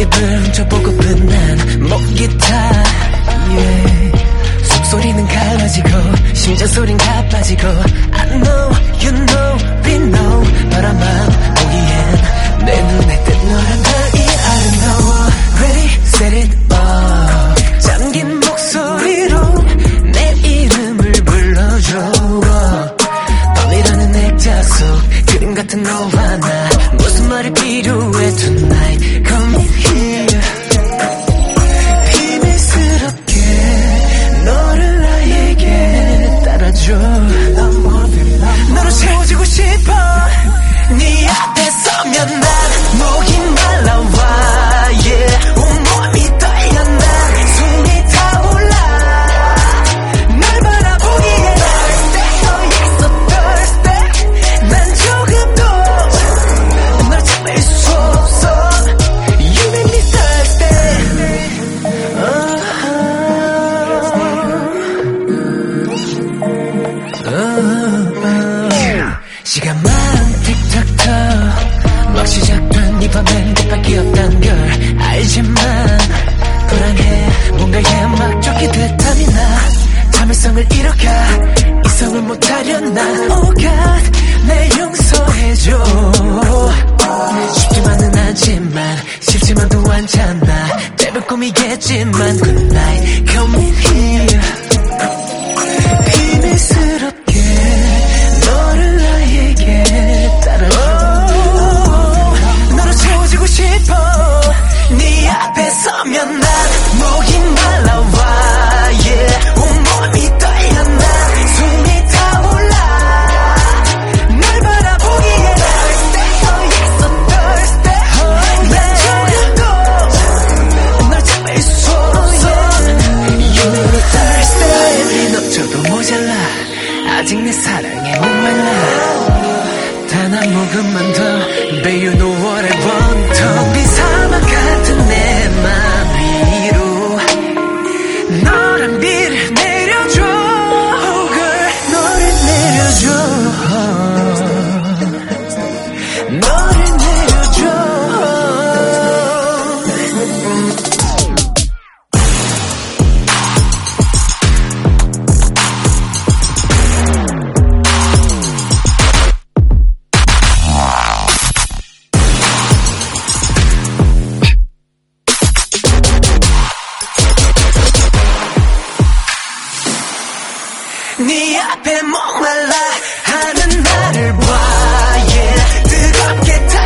입을 훔쳐보고픈 난 목기타 yeah. 속소리는 갈라지고 심장 소린 가빠지고 I know 나 무슨 말이 필요해 tonight 시간만 틱탁탁 막 시작된 이 밤엔 게 없단 걸 알지만 불안해. 뭔가에 막 쫓기 듯함이 나. 참을성을 잃어가. 이성을 못하려나. Oh God 내 용서해줘. 쉽지만은 않지만 쉽지만도 않잖아. 때론 꿈이겠지만 Good night. Come in here 내 사랑에 목말라 단 한 모금만 더 Babe you know what I want 텅빈 사막 네 앞에 목말라 하는 나를 봐 yeah. 뜨겁게 타